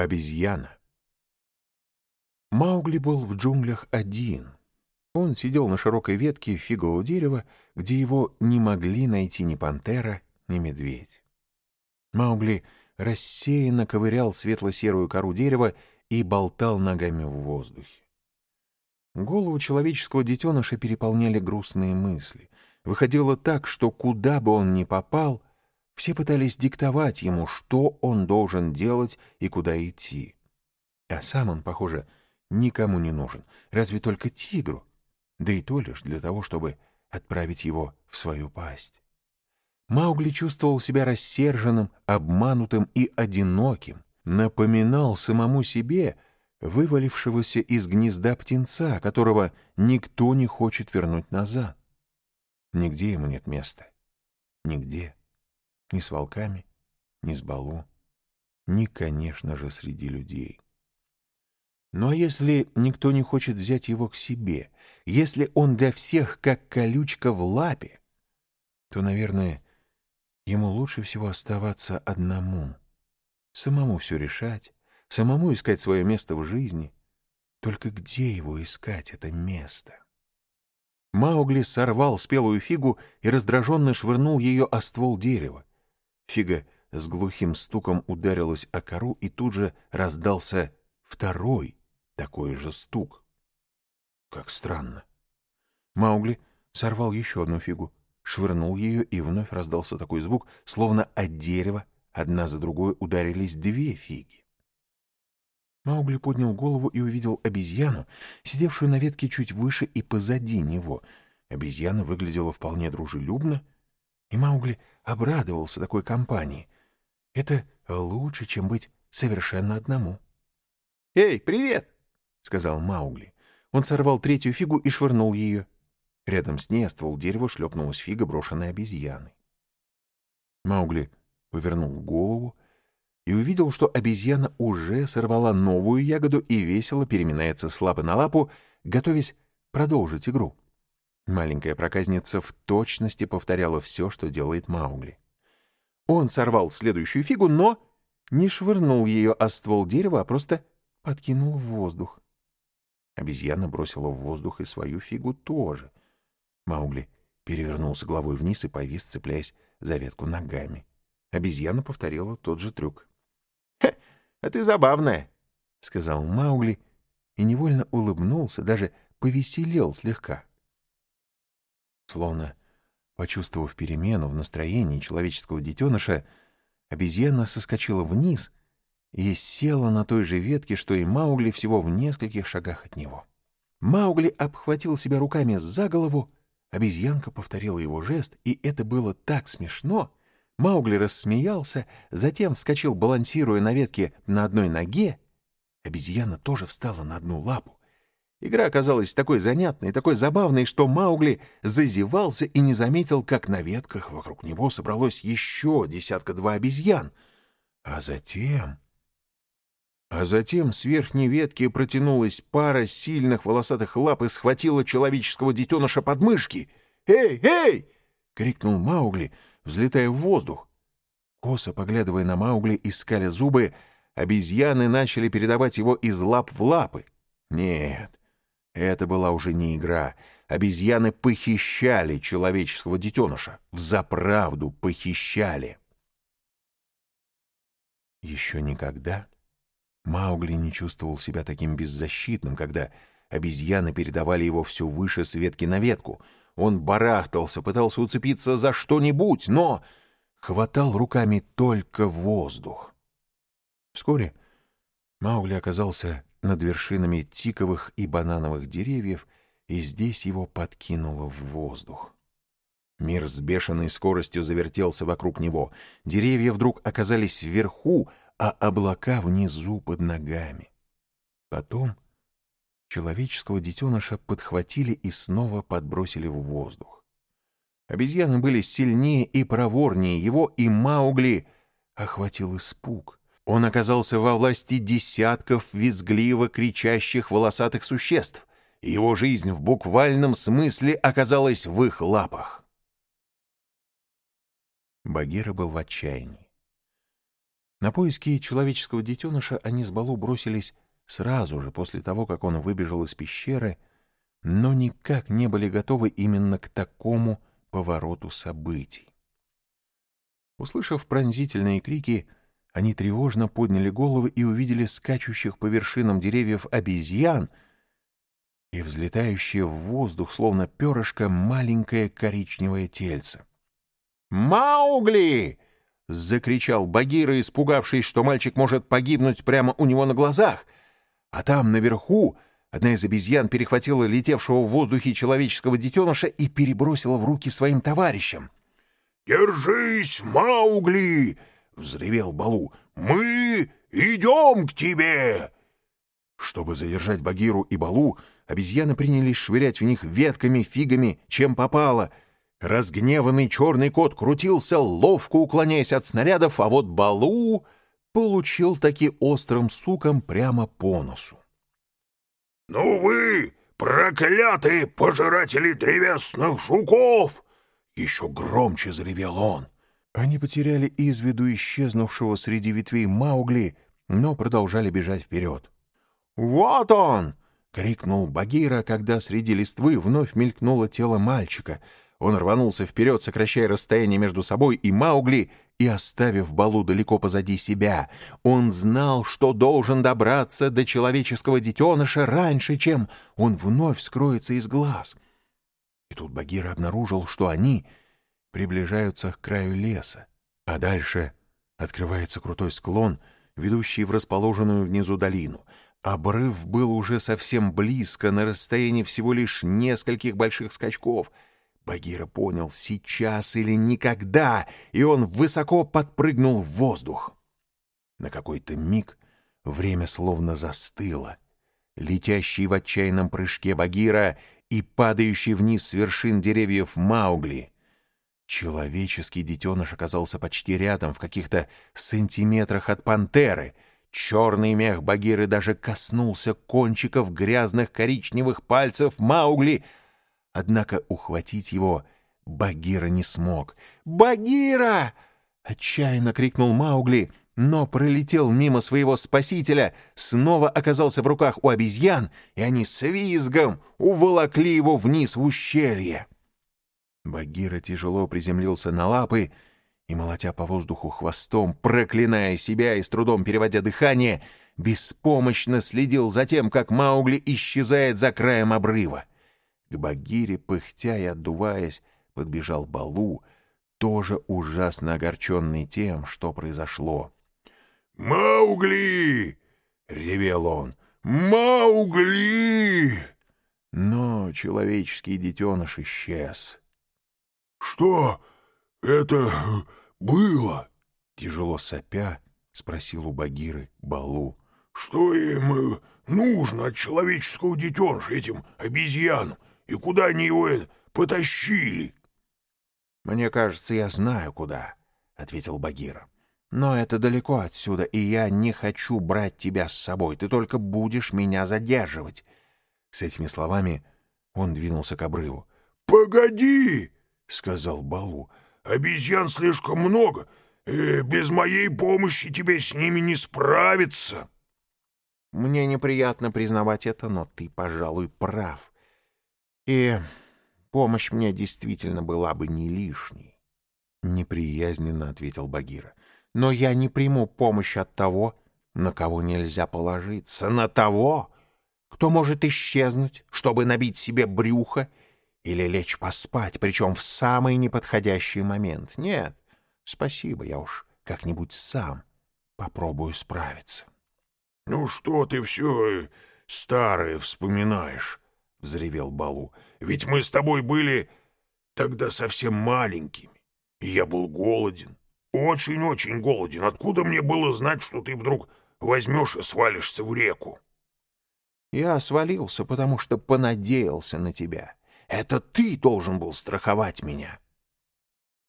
Обезьяна. Маугли был в джунглях один. Он сидел на широкой ветке фигового дерева, где его не могли найти ни пантера, ни медведь. Маугли рассеянно ковырял светло-серую кору дерева и болтал ногами в воздухе. Голову человеческого детеныша переполняли грустные мысли. Выходило так, что куда бы он ни попал — все пытались диктовать ему, что он должен делать и куда идти. А сам он, похоже, никому не нужен, разве только тигру, да и то лишь для того, чтобы отправить его в свою пасть. Маугли чувствовал себя рассерженным, обманутым и одиноким, напоминал самому себе вывалившегося из гнезда птенца, которого никто не хочет вернуть назад. Нигде ему нет места. Нигде. Ни с волками, ни с Балу, ни, конечно же, среди людей. Ну а если никто не хочет взять его к себе, если он для всех как колючка в лапе, то, наверное, ему лучше всего оставаться одному, самому все решать, самому искать свое место в жизни. Только где его искать, это место? Маугли сорвал спелую фигу и раздраженно швырнул ее о ствол дерева. Фига с глухим стуком ударилась о кору, и тут же раздался второй такой же стук. Как странно. Маугли сорвал еще одну фигу, швырнул ее, и вновь раздался такой звук, словно от дерева одна за другой ударились две фиги. Маугли поднял голову и увидел обезьяну, сидевшую на ветке чуть выше и позади него. Обезьяна выглядела вполне дружелюбно, и Маугли обрадовался такой компании. Это лучше, чем быть совершенно одному. «Эй, привет!» — сказал Маугли. Он сорвал третью фигу и швырнул ее. Рядом с ней ствол дерева шлепнулась фига, брошенная обезьяной. Маугли повернул голову и увидел, что обезьяна уже сорвала новую ягоду и весело переминается с лапы на лапу, готовясь продолжить игру. Маленькая проказница в точности повторяла все, что делает Маугли. Он сорвал следующую фигу, но не швырнул ее о ствол дерева, а просто подкинул в воздух. Обезьяна бросила в воздух и свою фигу тоже. Маугли перевернулся головой вниз и повис, цепляясь за ветку ногами. Обезьяна повторила тот же трюк. «Хе, а ты забавная», — сказал Маугли и невольно улыбнулся, даже повеселел слегка. Словно почувствовав перемену в настроении человеческого детеныша, обезьяна соскочила вниз и села на той же ветке, что и Маугли всего в нескольких шагах от него. Маугли обхватил себя руками за голову, обезьянка повторила его жест, и это было так смешно. Маугли рассмеялся, затем вскочил, балансируя на ветке на одной ноге. Обезьяна тоже встала на одну лапу. Игра оказалась такой занятной, такой забавной, что Маугли зазевался и не заметил, как на ветках вокруг него собралось еще десятка-два обезьян. А затем... А затем с верхней ветки протянулась пара сильных волосатых лап и схватила человеческого детеныша под мышки. «Эй, эй!» — крикнул Маугли, взлетая в воздух. Косо поглядывая на Маугли, искали зубы, обезьяны начали передавать его из лап в лапы. Нет, это была уже не игра. Обезьяны похищали человеческого детеныша. Взаправду похищали. Еще никогда Маугли не чувствовал себя таким беззащитным, когда обезьяны передавали его все выше с ветки на ветку. Он барахтался, пытался уцепиться за что-нибудь, но хватал руками только воздух. Вскоре Маугли оказался над вершинами тиковых и банановых деревьев, и здесь его подкинуло в воздух. Мир с бешеной скоростью завертелся вокруг него. Деревья вдруг оказались вверху, а облака внизу под ногами. Потом человеческого детеныша подхватили и снова подбросили в воздух. Обезьяны были сильнее и проворнее его, и Маугли охватил испуг. Он оказался во власти десятков визгливо кричащих волосатых существ. И его жизнь в буквальном смысле оказалась в их лапах. Багира был в отчаянии. На поиски человеческого детеныша они с Балу бросились сразу же после того, как он выбежал из пещеры, но никак не были готовы именно к такому повороту событий. Услышав пронзительные крики, они тревожно подняли головы и увидели скачущих по вершинам деревьев обезьян и взлетающее в воздух, словно перышко, маленькое коричневое тельце. «Маугли!» — закричал Багира, испугавшись, что мальчик может погибнуть прямо у него на глазах. А там, наверху, одна из обезьян перехватила летевшего в воздухе человеческого детеныша и перебросила в руки своим товарищам. «Держись, Маугли!» — взревел Балу. «Мы идем к тебе!» Чтобы задержать Багиру и Балу, обезьяны принялись швырять в них ветками, фигами, чем попало. Разгневанный черный кот крутился, ловко уклоняясь от снарядов, а вот Балу получил таки острым суком прямо по носу. «Ну вы, проклятые пожиратели древесных жуков!» Еще громче заревел он. Они потеряли из виду исчезнувшего среди ветвей Маугли, но продолжали бежать вперед. «Вот он!» — крикнул Багира, когда среди листвы вновь мелькнуло тело мальчика. Он рванулся вперед, сокращая расстояние между собой и Маугли, и оставив Балу далеко позади себя. Он знал, что должен добраться до человеческого детеныша раньше, чем он вновь скроется из глаз. И тут Багира обнаружил, что они приближаются к краю леса, а дальше открывается крутой склон, ведущий в расположенную внизу долину. Обрыв был уже совсем близко, на расстоянии всего лишь нескольких больших скачков. Багира понял, сейчас или никогда, и он высоко подпрыгнул в воздух. На какой-то миг время словно застыло. Летящий в отчаянном прыжке Багира и падающий вниз с вершин деревьев Маугли — Человеческий детеныш оказался почти рядом, в каких-то сантиметрах от пантеры. Черный мех Багиры даже коснулся кончиков грязных коричневых пальцев Маугли. Однако ухватить его Багира не смог. «Багира!» — отчаянно крикнул Маугли, но пролетел мимо своего спасителя, снова оказался в руках у обезьян, и они с визгом уволокли его вниз в ущелье. Багира тяжело приземлился на лапы и, молотя по воздуху хвостом, проклиная себя и с трудом переводя дыхание, беспомощно следил за тем, как Маугли исчезает за краем обрыва. К Багире, пыхтя и отдуваясь, подбежал Балу, тоже ужасно огорченный тем, что произошло. «Маугли!» — ревел он. «Маугли!» Но человеческий детеныш исчез. «Что это было?» Тяжело сопя, спросил у Багиры Балу. «Что им э, нужно от человеческого детеныша, этим обезьянам, и куда они его э, потащили?» «Мне кажется, я знаю, куда», — ответил Багира. «Но это далеко отсюда, и я не хочу брать тебя с собой. Ты только будешь меня задерживать». С этими словами он двинулся к обрыву. «Погоди!» — сказал Балу. «Обезьян слишком много. Э, без моей помощи тебе с ними не справиться». «Мне неприятно признавать это, но ты, пожалуй, прав. И помощь мне действительно была бы не лишней». Неприязненно ответил Багира. «Но я не приму помощь от того, на кого нельзя положиться, на того, кто может исчезнуть, чтобы набить себе брюхо или лечь поспать, причем в самый неподходящий момент. Нет, спасибо, я уж как-нибудь сам попробую справиться. — Ну что ты все старое вспоминаешь? — взревел Балу. — Ведь мы с тобой были тогда совсем маленькими, и я был голоден. Очень-очень голоден. Откуда мне было знать, что ты вдруг возьмешь и свалишься в реку? — Я свалился, потому что понадеялся на тебя. — это ты должен был страховать меня.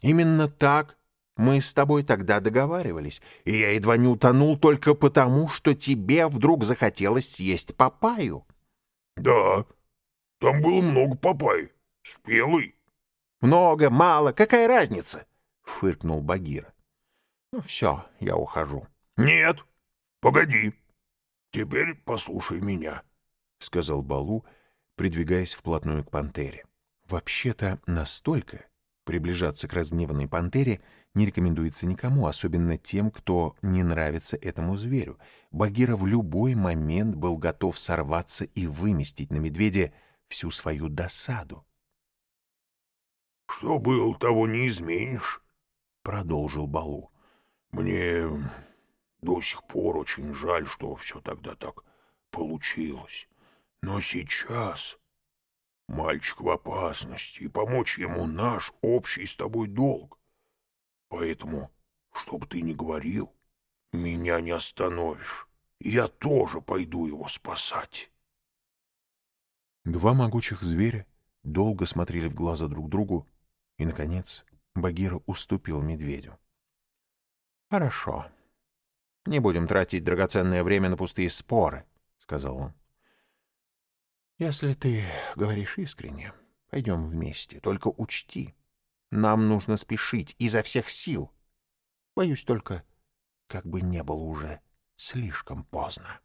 Именно так мы с тобой тогда договаривались, и я едва не утонул только потому, что тебе вдруг захотелось съесть папаю. — Да, там было много папайи, спелый. — Много, мало, какая разница? — фыркнул Багира. — Ну все, я ухожу. Нет, погоди. Теперь послушай меня, — сказал Балу, придвигаясь вплотную к пантере. Вообще-то настолько приближаться к разгневанной пантере не рекомендуется никому, особенно тем, кто не нравится этому зверю. Багира в любой момент был готов сорваться и выместить на медведя всю свою досаду. «Что был, того не изменишь», — продолжил Балу. «Мне до сих пор очень жаль, что все тогда так получилось. Но сейчас мальчик в опасности, и помочь ему наш общий с тобой долг. Поэтому, что бы ты ни говорил, меня не остановишь. Я тоже пойду его спасать». Два могучих зверя долго смотрели в глаза друг другу, и, наконец, Багира уступил медведю. «Хорошо. Не будем тратить драгоценное время на пустые споры», — сказал он. «Если ты говоришь искренне, пойдем вместе. Только учти, нам нужно спешить изо всех сил. Боюсь только, как бы не было уже слишком поздно».